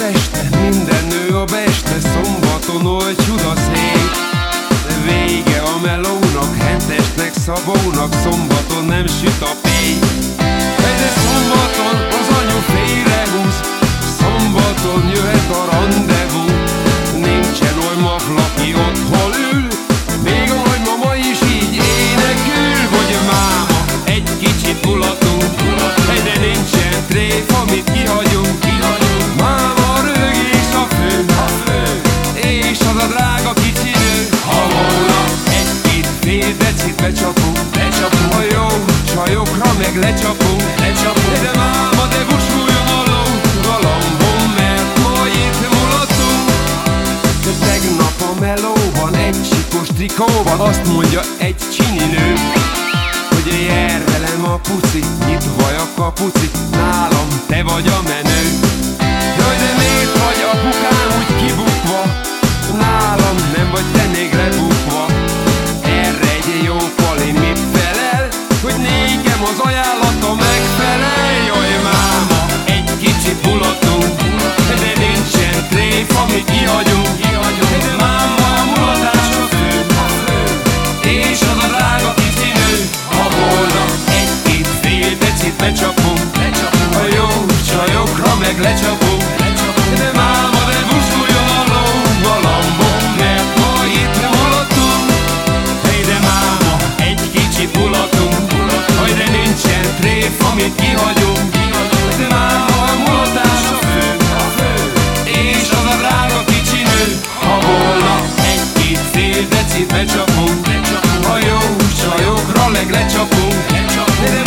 Pesten Minden nő a beste Szombaton oly a szék Vége a melónak Hentesnek, szabónak Szombaton nem süt a pék De szombaton az anyu félrehúz Szombaton jöhet a rande. A drága kicsi nő Ha volna egy-két fél decit becsapunk Becsapunk. A jó csajokra meg lecsapunk Lecsapunk. De máma, de busuljon a ló Galambon, mert ma itt mulatunk De tegnap a melóban egy sikos trikóban Azt mondja egy csininő hogy jár velem a puci, nyitva a kapuci Nálam te vagy a És az a drága kicsi nő Ha volna egy-két fél decit becsapunk. A jó csajokra meg lecsapunk. De máma, de busuljon a ló a lambon Mert ma itt mulatunk Hey, de máma, egy kicsit mulatunk Hogy de nincsen tréf, amit kihagyunk. De máma, a mulatás a fő És az a drága kicsi nő Ha volna egy-két fél decit jó meg lecsapunk De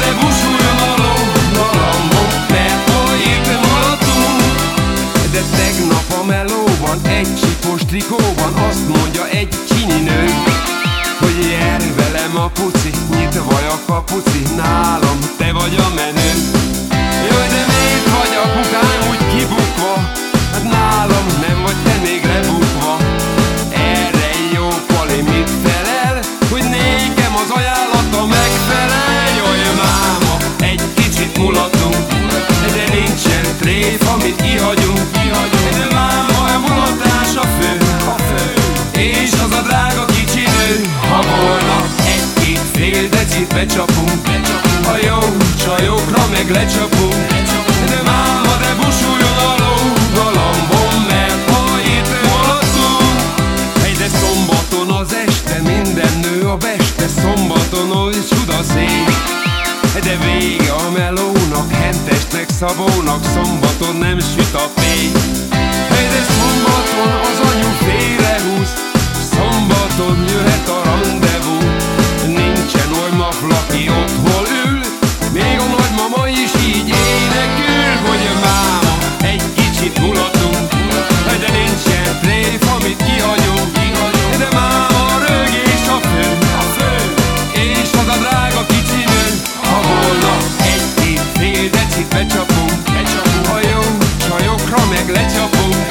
de busuljon a ló a lambon Mert ma itt mulatunk De tegnap a melóban egy csipos trikóban Azt mondja egy csininő Hogy jár velem a puci Nyitva a kapuci. Nálam becsapunk. A jó csajokra meg lecsapunk. De máma, de busuljon a ló galambon Mert ma itt mulattunk Hey, de szombaton az este minden nő a beste Szombaton oly csuda szép. De vége a melónak, hentesnek, szabónak Szombaton nem süt a fény. De szombaton az anyu félrehúz Szombaton jöhet a rang your food.